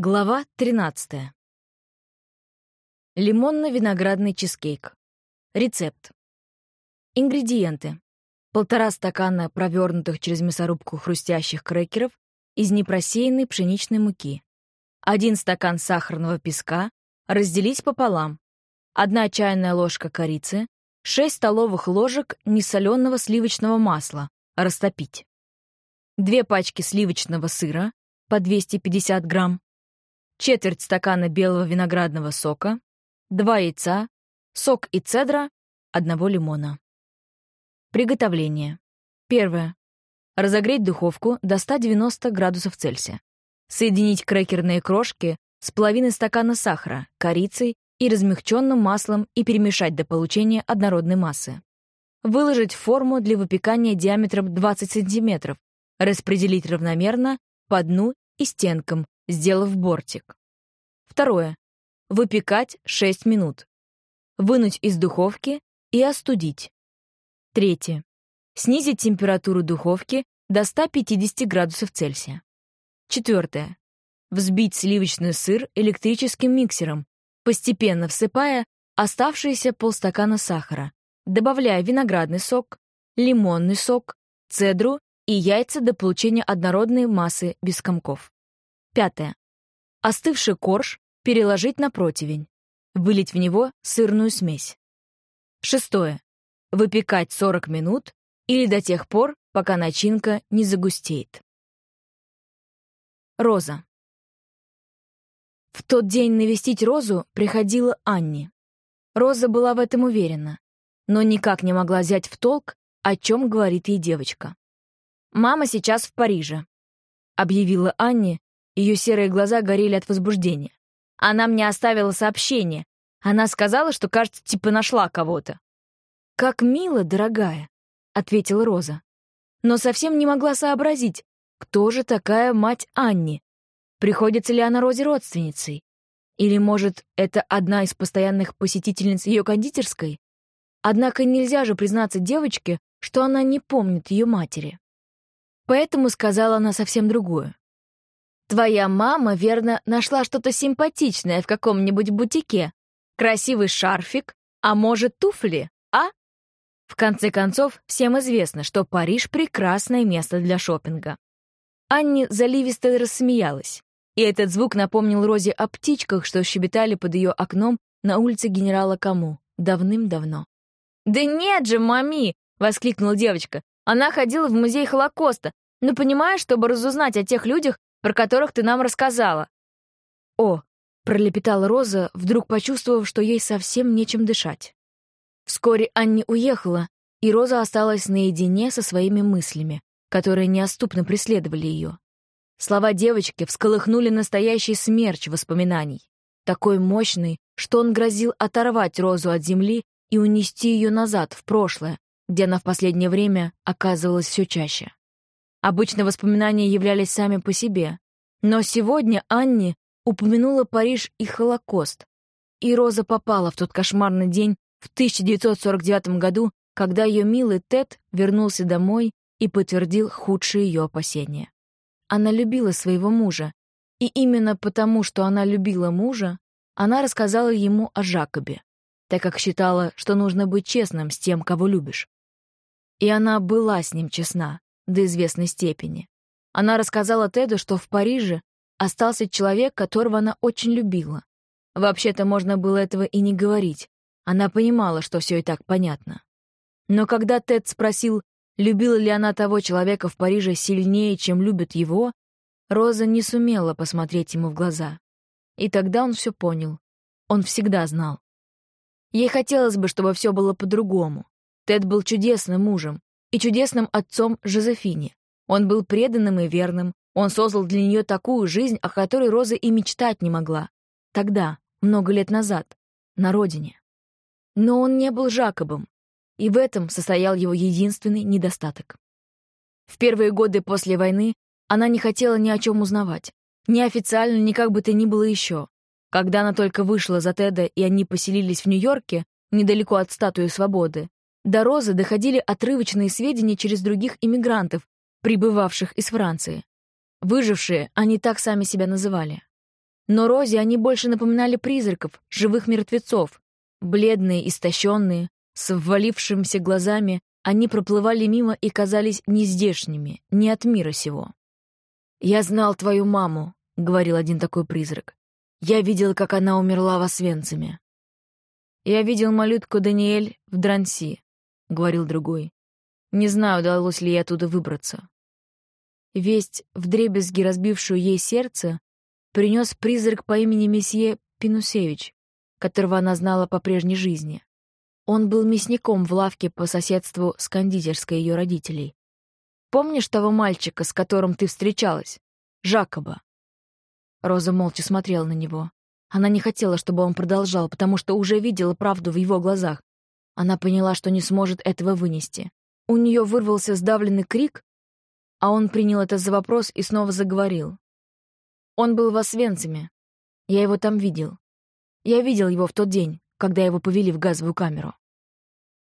Глава 13. Лимонно-виноградный чизкейк. Рецепт. Ингредиенты. Полтора стакана провернутых через мясорубку хрустящих крекеров из непросеянной пшеничной муки. Один стакан сахарного песка разделить пополам. Одна чайная ложка корицы. 6 столовых ложек несоленого сливочного масла. Растопить. Две пачки сливочного сыра по 250 грамм четверть стакана белого виноградного сока, два яйца, сок и цедра, одного лимона. Приготовление. Первое. Разогреть духовку до 190 градусов Цельсия. Соединить крекерные крошки с половиной стакана сахара, корицей и размягченным маслом и перемешать до получения однородной массы. Выложить в форму для выпекания диаметром 20 см, распределить равномерно по дну и стенкам, сделав бортик. Второе. Выпекать 6 минут. Вынуть из духовки и остудить. Третье. Снизить температуру духовки до 150 градусов Цельсия. Четвертое. Взбить сливочный сыр электрическим миксером, постепенно всыпая оставшиеся полстакана сахара, добавляя виноградный сок, лимонный сок, цедру и яйца до получения однородной массы без комков. Пятое. Остывший корж переложить на противень. Вылить в него сырную смесь. Шестое. Выпекать 40 минут или до тех пор, пока начинка не загустеет. Роза. В тот день навестить Розу приходила Анни. Роза была в этом уверена, но никак не могла взять в толк, о чем говорит ей девочка. «Мама сейчас в Париже», — объявила Анни, ее серые глаза горели от возбуждения. Она мне оставила сообщение. Она сказала, что, кажется, типа нашла кого-то. «Как мило, дорогая», — ответила Роза. Но совсем не могла сообразить, кто же такая мать Анни. Приходится ли она Розе родственницей? Или, может, это одна из постоянных посетительниц ее кондитерской? Однако нельзя же признаться девочке, что она не помнит ее матери. Поэтому сказала она совсем другое. Твоя мама, верно, нашла что-то симпатичное в каком-нибудь бутике. Красивый шарфик, а может, туфли, а? В конце концов, всем известно, что Париж — прекрасное место для шопинга. Анни заливисто рассмеялась, и этот звук напомнил Розе о птичках, что щебетали под ее окном на улице генерала Каму давным-давно. «Да нет же, мами!» — воскликнула девочка. «Она ходила в музей Холокоста, но понимаешь, чтобы разузнать о тех людях, про которых ты нам рассказала». «О!» — пролепетала Роза, вдруг почувствовав, что ей совсем нечем дышать. Вскоре Анни уехала, и Роза осталась наедине со своими мыслями, которые неоступно преследовали ее. Слова девочки всколыхнули настоящий смерч воспоминаний, такой мощный, что он грозил оторвать Розу от земли и унести ее назад, в прошлое, где она в последнее время оказывалась все чаще. Обычно воспоминания являлись сами по себе. Но сегодня Анни упомянула Париж и Холокост. И Роза попала в тот кошмарный день в 1949 году, когда ее милый Тед вернулся домой и подтвердил худшие ее опасения. Она любила своего мужа, и именно потому, что она любила мужа, она рассказала ему о Жакобе, так как считала, что нужно быть честным с тем, кого любишь. И она была с ним честна до известной степени. Она рассказала Теду, что в Париже остался человек, которого она очень любила. Вообще-то можно было этого и не говорить. Она понимала, что все и так понятно. Но когда Тед спросил, любила ли она того человека в Париже сильнее, чем любит его, Роза не сумела посмотреть ему в глаза. И тогда он все понял. Он всегда знал. Ей хотелось бы, чтобы все было по-другому. Тед был чудесным мужем, и чудесным отцом Жозефине. Он был преданным и верным, он создал для нее такую жизнь, о которой Роза и мечтать не могла. Тогда, много лет назад, на родине. Но он не был Жакобом, и в этом состоял его единственный недостаток. В первые годы после войны она не хотела ни о чем узнавать, ни официально, ни как бы то ни было еще. Когда она только вышла за Теда, и они поселились в Нью-Йорке, недалеко от статуи свободы, до Розы доходили отрывочные сведения через других иммигрантов, прибывавших из Франции. Выжившие, они так сами себя называли. Но Розе они больше напоминали призраков, живых мертвецов. Бледные, истощенные, с ввалившимися глазами, они проплывали мимо и казались нездешними, не от мира сего. «Я знал твою маму», — говорил один такой призрак. «Я видел, как она умерла в Освенциме». «Я видел малютку Даниэль в Дранси», — говорил другой. «Не знаю, удалось ли ей оттуда выбраться». Весть, вдребезги разбившую ей сердце, принес призрак по имени месье Пинусевич, которого она знала по прежней жизни. Он был мясником в лавке по соседству с кондитерской ее родителей. «Помнишь того мальчика, с которым ты встречалась? Жакоба?» Роза молча смотрела на него. Она не хотела, чтобы он продолжал, потому что уже видела правду в его глазах. Она поняла, что не сможет этого вынести. У нее вырвался сдавленный крик, а он принял это за вопрос и снова заговорил. Он был в Освенциме. Я его там видел. Я видел его в тот день, когда его повели в газовую камеру.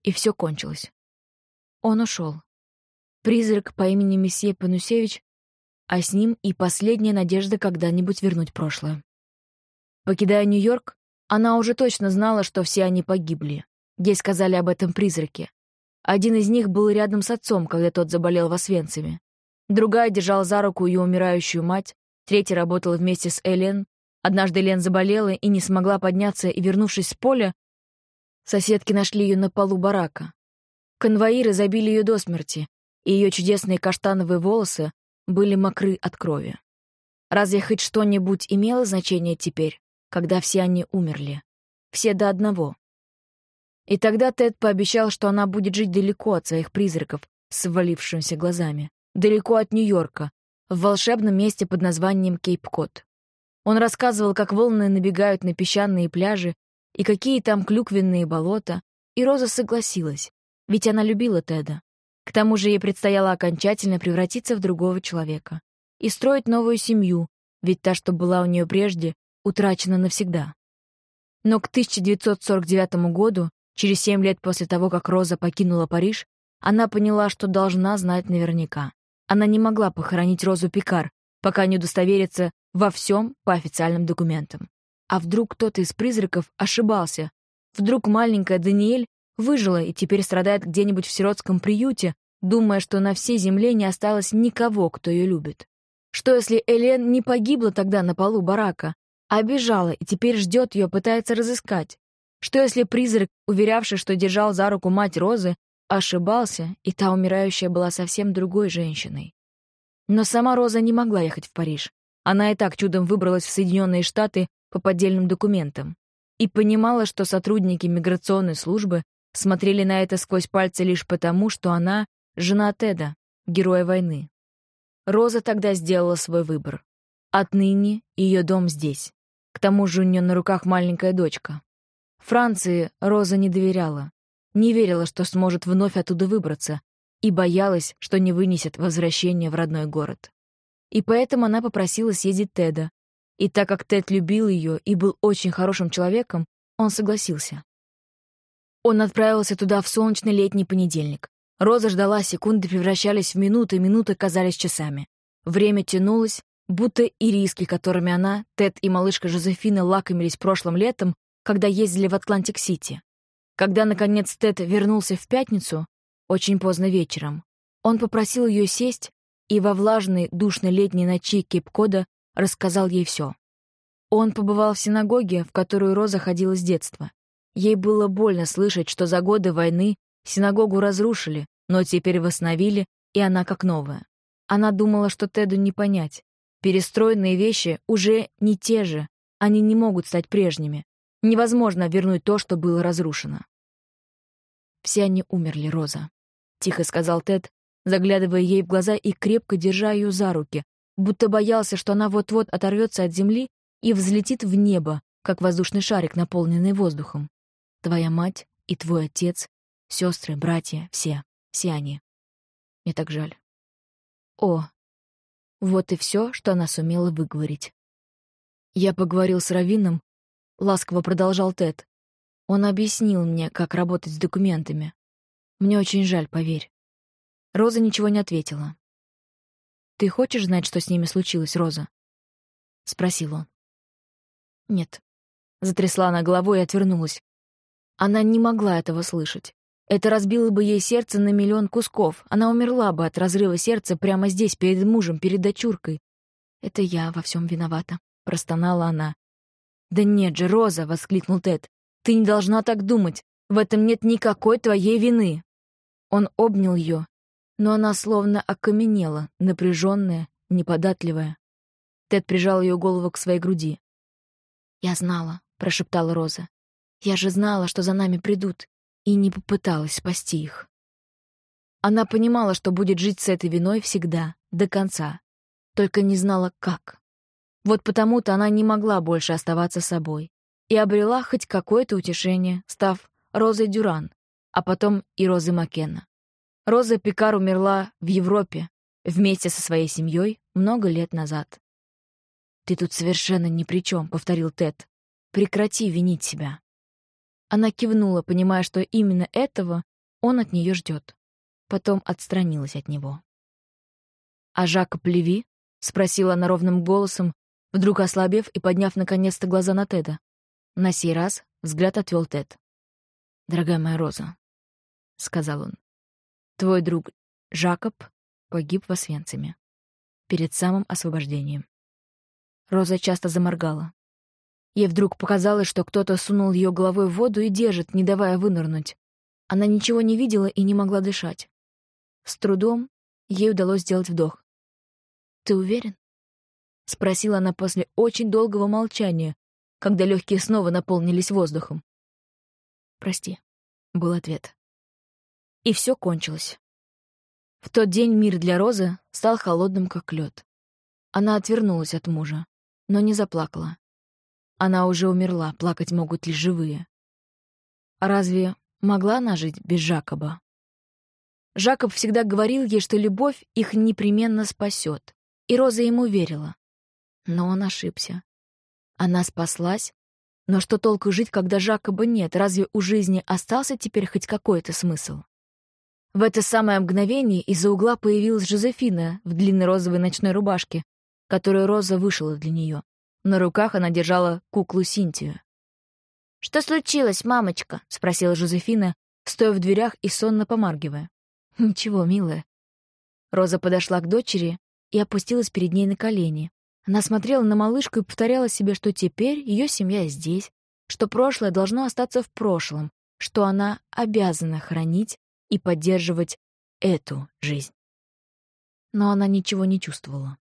И все кончилось. Он ушел. Призрак по имени месье Панусевич, а с ним и последняя надежда когда-нибудь вернуть прошлое. Покидая Нью-Йорк, она уже точно знала, что все они погибли. Ей сказали об этом призраки. Один из них был рядом с отцом, когда тот заболел в Освенциме. Другая держала за руку ее умирающую мать, третья работала вместе с Элен. Однажды Элен заболела и не смогла подняться, и, вернувшись с поля, соседки нашли ее на полу барака. Конвоиры забили ее до смерти, и ее чудесные каштановые волосы были мокры от крови. Разве хоть что-нибудь имело значение теперь? когда все они умерли. Все до одного. И тогда Тед пообещал, что она будет жить далеко от своих призраков с ввалившимися глазами, далеко от Нью-Йорка, в волшебном месте под названием Кейп-Кот. Он рассказывал, как волны набегают на песчаные пляжи и какие там клюквенные болота, и Роза согласилась, ведь она любила Теда. К тому же ей предстояло окончательно превратиться в другого человека и строить новую семью, ведь та, что была у нее прежде, утрачено навсегда. Но к 1949 году, через семь лет после того, как Роза покинула Париж, она поняла, что должна знать наверняка. Она не могла похоронить Розу Пикар, пока не удостоверится во всем по официальным документам. А вдруг кто-то из призраков ошибался? Вдруг маленькая Даниэль выжила и теперь страдает где-нибудь в сиротском приюте, думая, что на всей земле не осталось никого, кто ее любит? Что если Элен не погибла тогда на полу барака, Обижала и теперь ждет ее, пытается разыскать. Что если призрак, уверявший, что держал за руку мать Розы, ошибался, и та умирающая была совсем другой женщиной? Но сама Роза не могла ехать в Париж. Она и так чудом выбралась в Соединенные Штаты по поддельным документам и понимала, что сотрудники миграционной службы смотрели на это сквозь пальцы лишь потому, что она — жена Теда, героя войны. Роза тогда сделала свой выбор. Отныне ее дом здесь. К тому же у нее на руках маленькая дочка. Франции Роза не доверяла, не верила, что сможет вновь оттуда выбраться, и боялась, что не вынесет возвращение в родной город. И поэтому она попросила съездить Теда. И так как Тед любил ее и был очень хорошим человеком, он согласился. Он отправился туда в солнечный летний понедельник. Роза ждала, секунды превращались в минуты, минуты казались часами. Время тянулось, будто ириски, которыми она, Тед и малышка Жозефина лакомились прошлым летом, когда ездили в Атлантик-Сити. Когда, наконец, Тед вернулся в пятницу, очень поздно вечером, он попросил ее сесть и во влажной, душной летней ночи Кейп-Кода рассказал ей все. Он побывал в синагоге, в которую Роза ходила с детства. Ей было больно слышать, что за годы войны синагогу разрушили, но теперь восстановили, и она как новая. Она думала, что Теду не понять, Перестроенные вещи уже не те же, они не могут стать прежними. Невозможно вернуть то, что было разрушено. «Все они умерли, Роза», — тихо сказал Тед, заглядывая ей в глаза и крепко держа ее за руки, будто боялся, что она вот-вот оторвется от земли и взлетит в небо, как воздушный шарик, наполненный воздухом. Твоя мать и твой отец, сестры, братья, все, все они. Мне так жаль. О, вот и все, что она сумела выговорить. Я поговорил с Равином, ласково продолжал Тед. Он объяснил мне, как работать с документами. Мне очень жаль, поверь. Роза ничего не ответила. «Ты хочешь знать, что с ними случилось, Роза?» — спросил он. Нет. Затрясла она головой и отвернулась. Она не могла этого слышать. Это разбило бы ей сердце на миллион кусков. Она умерла бы от разрыва сердца прямо здесь, перед мужем, перед дочуркой. «Это я во всем виновата», — простонала она. «Да нет же, Роза!» — воскликнул Тед. «Ты не должна так думать. В этом нет никакой твоей вины». Он обнял ее, но она словно окаменела, напряженная, неподатливая. Тед прижал ее голову к своей груди. «Я знала», — прошептала Роза. «Я же знала, что за нами придут, и не попыталась спасти их». Она понимала, что будет жить с этой виной всегда, до конца, только не знала, как. Вот потому-то она не могла больше оставаться собой и обрела хоть какое-то утешение, став Розой Дюран, а потом и Розой Маккенна. Роза Пикар умерла в Европе вместе со своей семьей много лет назад. «Ты тут совершенно ни при чем», — повторил Тед. «Прекрати винить себя». Она кивнула, понимая, что именно этого он от нее ждет. Потом отстранилась от него. «А Жака Плеви?» — спросила она ровным голосом, вдруг ослабев и подняв наконец-то глаза на Теда. На сей раз взгляд отвел Тед. «Дорогая моя Роза», — сказал он, — «твой друг Жакоб погиб в Освенциме перед самым освобождением. Роза часто заморгала. Ей вдруг показалось, что кто-то сунул ее головой в воду и держит, не давая вынырнуть. Она ничего не видела и не могла дышать. С трудом ей удалось сделать вдох. «Ты уверен?» — спросила она после очень долгого молчания, когда легкие снова наполнились воздухом. «Прости», — был ответ. И все кончилось. В тот день мир для Розы стал холодным, как лед. Она отвернулась от мужа но не заплакала. Она уже умерла, плакать могут лишь живые. разве могла она жить без Жакоба? Жакоб всегда говорил ей, что любовь их непременно спасет, и Роза ему верила. Но он ошибся. Она спаслась, но что толку жить, когда Жакоба нет? Разве у жизни остался теперь хоть какой-то смысл? В это самое мгновение из-за угла появилась Жозефина в длинной розовой ночной рубашке, которую Роза вышила для нее. На руках она держала куклу Синтию. «Что случилось, мамочка?» — спросила Жозефина, стоя в дверях и сонно помаргивая. «Ничего, милая». Роза подошла к дочери и опустилась перед ней на колени. Она смотрела на малышку и повторяла себе, что теперь ее семья здесь, что прошлое должно остаться в прошлом, что она обязана хранить и поддерживать эту жизнь. Но она ничего не чувствовала.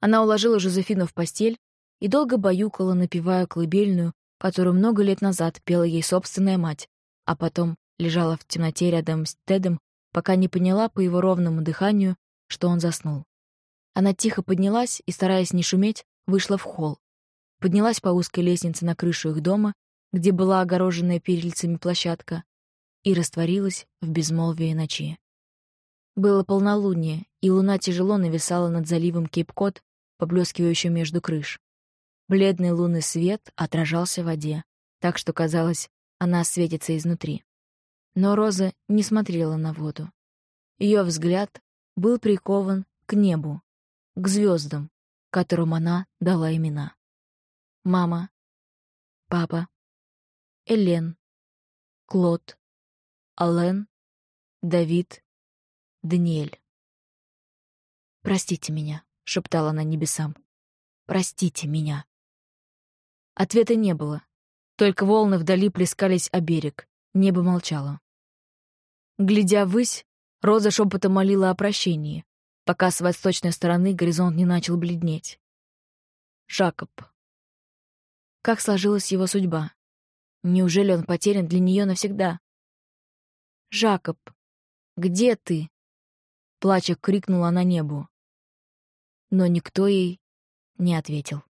Она уложила Жозефину в постель и долго баюкала, напевая колыбельную, которую много лет назад пела ей собственная мать, а потом лежала в темноте рядом с Тедом, пока не поняла по его ровному дыханию, что он заснул. Она тихо поднялась и, стараясь не шуметь, вышла в холл. Поднялась по узкой лестнице на крышу их дома, где была огороженная перильцами площадка, и растворилась в безмолвии ночи. Было полнолуние, и луна тяжело нависала над заливом Кейп-Кот, поблескивающую между крыш. Бледный лунный свет отражался в воде, так что казалось, она светится изнутри. Но Роза не смотрела на воду. Ее взгляд был прикован к небу, к звездам, которым она дала имена. Мама, папа, Элен, Клод, Ален, Давид, Даниэль. «Простите меня», — шептала она небесам. «Простите меня». Ответа не было. Только волны вдали плескались о берег. Небо молчало. Глядя ввысь, Роза шепотом молила о прощении, пока с восточной стороны горизонт не начал бледнеть. Жакоб. Как сложилась его судьба? Неужели он потерян для нее навсегда? «Жакоб, где ты?» Плача крикнула на небу но никто ей не ответил.